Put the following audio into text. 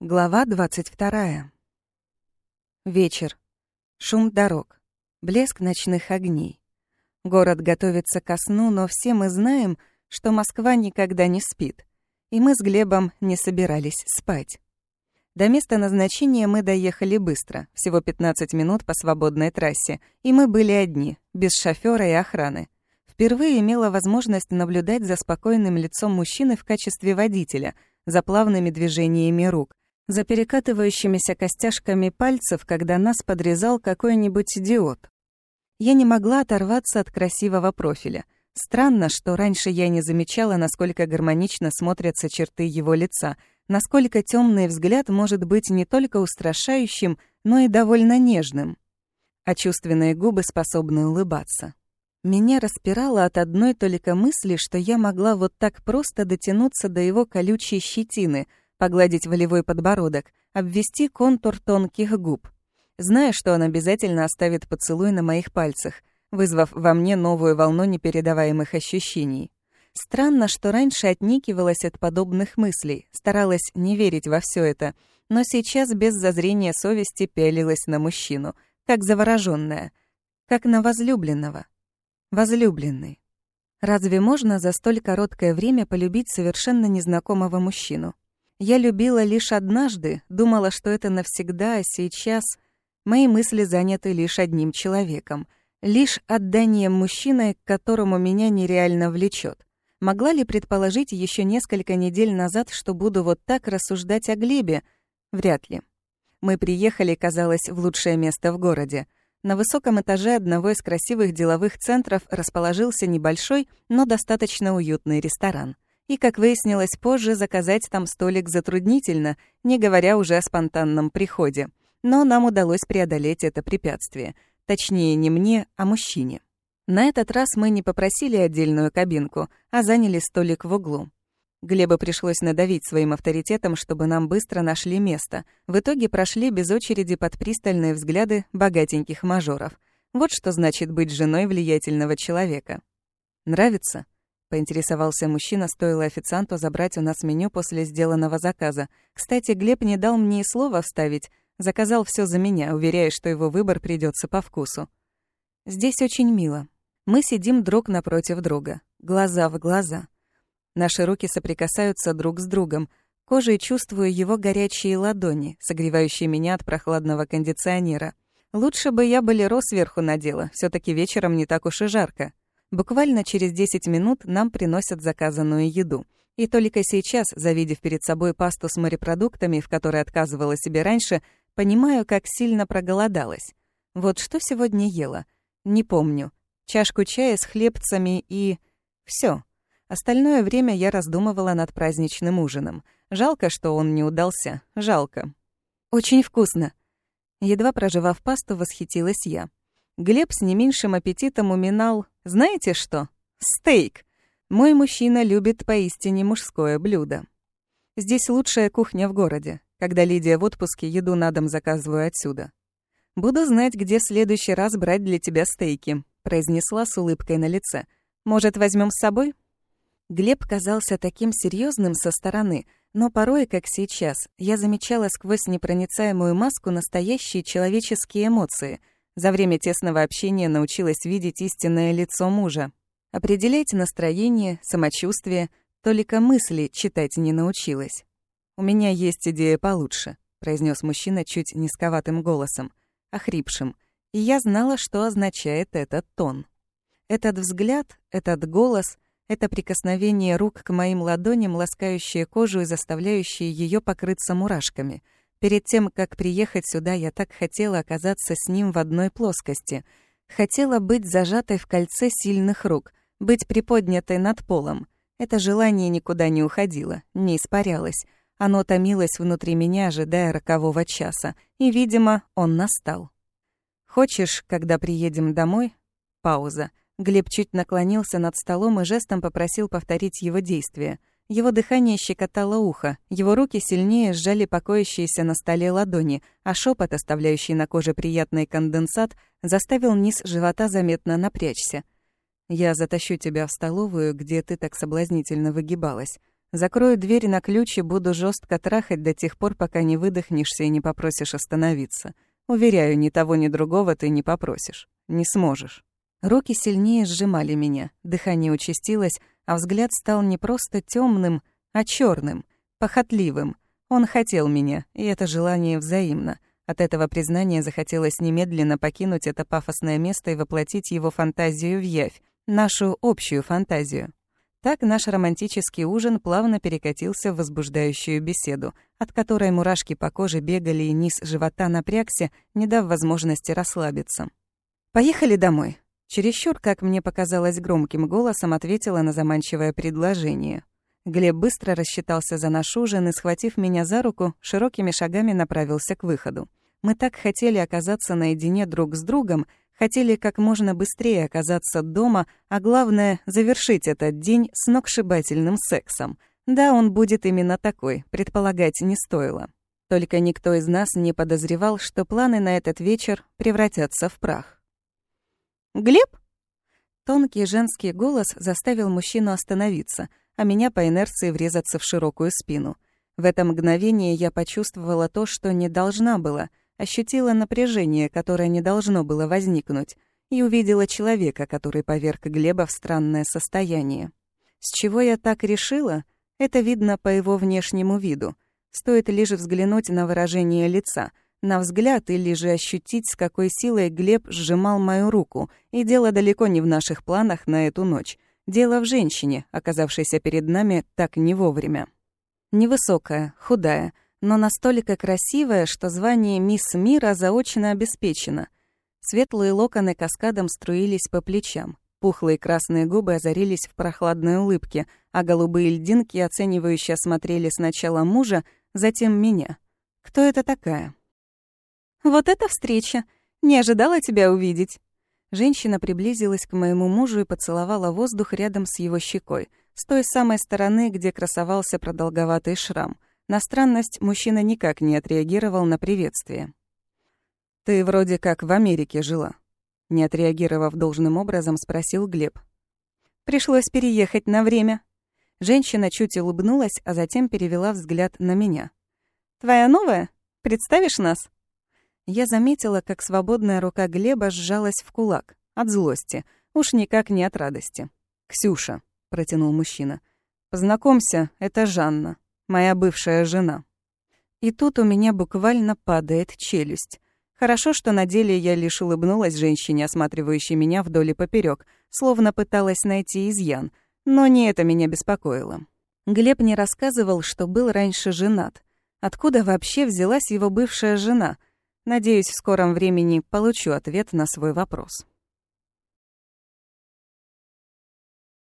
Глава 22. Вечер. Шум дорог. Блеск ночных огней. Город готовится ко сну, но все мы знаем, что Москва никогда не спит. И мы с Глебом не собирались спать. До места назначения мы доехали быстро, всего 15 минут по свободной трассе, и мы были одни, без шофёра и охраны. Впервые имела возможность наблюдать за спокойным лицом мужчины в качестве водителя, за плавными движениями рук, за перекатывающимися костяшками пальцев, когда нас подрезал какой-нибудь идиот. Я не могла оторваться от красивого профиля. Странно, что раньше я не замечала, насколько гармонично смотрятся черты его лица, насколько темный взгляд может быть не только устрашающим, но и довольно нежным. А чувственные губы способны улыбаться. Меня распирало от одной только мысли, что я могла вот так просто дотянуться до его колючей щетины — погладить волевой подбородок, обвести контур тонких губ. Зная, что он обязательно оставит поцелуй на моих пальцах, вызвав во мне новую волну непередаваемых ощущений. Странно, что раньше отникивалась от подобных мыслей, старалась не верить во все это, но сейчас без зазрения совести пялилась на мужчину, как заворожённая, как на возлюбленного. Возлюбленный. Разве можно за столь короткое время полюбить совершенно незнакомого мужчину? Я любила лишь однажды, думала, что это навсегда, а сейчас мои мысли заняты лишь одним человеком, лишь отданием мужчины, к которому меня нереально влечет. Могла ли предположить еще несколько недель назад, что буду вот так рассуждать о Глебе? Вряд ли. Мы приехали, казалось, в лучшее место в городе. На высоком этаже одного из красивых деловых центров расположился небольшой, но достаточно уютный ресторан и, как выяснилось позже, заказать там столик затруднительно, не говоря уже о спонтанном приходе. Но нам удалось преодолеть это препятствие. Точнее, не мне, а мужчине. На этот раз мы не попросили отдельную кабинку, а заняли столик в углу. Глебу пришлось надавить своим авторитетом, чтобы нам быстро нашли место. В итоге прошли без очереди под пристальные взгляды богатеньких мажоров. Вот что значит быть женой влиятельного человека. «Нравится?» Поинтересовался мужчина, стоило официанту забрать у нас меню после сделанного заказа. Кстати, Глеб не дал мне и слова вставить. Заказал все за меня, уверяя, что его выбор придется по вкусу. Здесь очень мило. Мы сидим друг напротив друга, глаза в глаза. Наши руки соприкасаются друг с другом. Кожей чувствую его горячие ладони, согревающие меня от прохладного кондиционера. Лучше бы я болеро сверху надела, все таки вечером не так уж и жарко. Буквально через 10 минут нам приносят заказанную еду. И только сейчас, завидев перед собой пасту с морепродуктами, в которой отказывала себе раньше, понимаю, как сильно проголодалась. Вот что сегодня ела? Не помню. Чашку чая с хлебцами и... все. Остальное время я раздумывала над праздничным ужином. Жалко, что он не удался. Жалко. Очень вкусно. Едва проживав пасту, восхитилась я. Глеб с не меньшим аппетитом уминал, знаете что? Стейк. Мой мужчина любит поистине мужское блюдо. Здесь лучшая кухня в городе. Когда Лидия в отпуске, еду на дом заказываю отсюда. «Буду знать, где в следующий раз брать для тебя стейки», произнесла с улыбкой на лице. «Может, возьмем с собой?» Глеб казался таким серьезным со стороны, но порой, как сейчас, я замечала сквозь непроницаемую маску настоящие человеческие эмоции — за время тесного общения научилась видеть истинное лицо мужа. Определять настроение, самочувствие, только мысли читать не научилась. «У меня есть идея получше», — произнес мужчина чуть низковатым голосом, охрипшим, и я знала, что означает этот тон. Этот взгляд, этот голос, это прикосновение рук к моим ладоням, ласкающее кожу и заставляющее ее покрыться мурашками — Перед тем, как приехать сюда, я так хотела оказаться с ним в одной плоскости. Хотела быть зажатой в кольце сильных рук, быть приподнятой над полом. Это желание никуда не уходило, не испарялось. Оно томилось внутри меня, ожидая рокового часа. И, видимо, он настал. «Хочешь, когда приедем домой?» Пауза. Глеб чуть наклонился над столом и жестом попросил повторить его действия — его дыхание щекотало ухо, его руки сильнее сжали покоящиеся на столе ладони, а шепот, оставляющий на коже приятный конденсат, заставил низ живота заметно напрячься. «Я затащу тебя в столовую, где ты так соблазнительно выгибалась. Закрою дверь на ключ и буду жестко трахать до тех пор, пока не выдохнешься и не попросишь остановиться. Уверяю, ни того, ни другого ты не попросишь. Не сможешь. Руки сильнее сжимали меня, дыхание участилось, а взгляд стал не просто темным, а черным, похотливым. Он хотел меня, и это желание взаимно. От этого признания захотелось немедленно покинуть это пафосное место и воплотить его фантазию в явь, нашу общую фантазию. Так наш романтический ужин плавно перекатился в возбуждающую беседу, от которой мурашки по коже бегали и низ живота напрягся, не дав возможности расслабиться. «Поехали домой», Чересчур, как мне показалось громким голосом, ответила на заманчивое предложение. Глеб быстро рассчитался за наш ужин и, схватив меня за руку, широкими шагами направился к выходу. Мы так хотели оказаться наедине друг с другом, хотели как можно быстрее оказаться дома, а главное — завершить этот день сногсшибательным сексом. Да, он будет именно такой, предполагать не стоило. Только никто из нас не подозревал, что планы на этот вечер превратятся в прах. «Глеб?» Тонкий женский голос заставил мужчину остановиться, а меня по инерции врезаться в широкую спину. В это мгновение я почувствовала то, что не должна была, ощутила напряжение, которое не должно было возникнуть, и увидела человека, который поверг Глеба в странное состояние. С чего я так решила? Это видно по его внешнему виду. Стоит лишь взглянуть на выражение лица — на взгляд или же ощутить, с какой силой Глеб сжимал мою руку. И дело далеко не в наших планах на эту ночь. Дело в женщине, оказавшейся перед нами так не вовремя. Невысокая, худая, но настолько красивая, что звание «Мисс Мира» заочно обеспечено. Светлые локоны каскадом струились по плечам. Пухлые красные губы озарились в прохладной улыбке, а голубые льдинки оценивающе осмотрели сначала мужа, затем меня. Кто это такая? «Вот эта встреча! Не ожидала тебя увидеть!» Женщина приблизилась к моему мужу и поцеловала воздух рядом с его щекой, с той самой стороны, где красовался продолговатый шрам. На странность мужчина никак не отреагировал на приветствие. «Ты вроде как в Америке жила», — не отреагировав должным образом, спросил Глеб. «Пришлось переехать на время». Женщина чуть улыбнулась, а затем перевела взгляд на меня. «Твоя новая? Представишь нас?» Я заметила, как свободная рука Глеба сжалась в кулак. От злости. Уж никак не от радости. «Ксюша», — протянул мужчина. «Познакомься, это Жанна, моя бывшая жена». И тут у меня буквально падает челюсть. Хорошо, что на деле я лишь улыбнулась женщине, осматривающей меня вдоль и поперёк, словно пыталась найти изъян. Но не это меня беспокоило. Глеб не рассказывал, что был раньше женат. Откуда вообще взялась его бывшая жена — Надеюсь, в скором времени получу ответ на свой вопрос.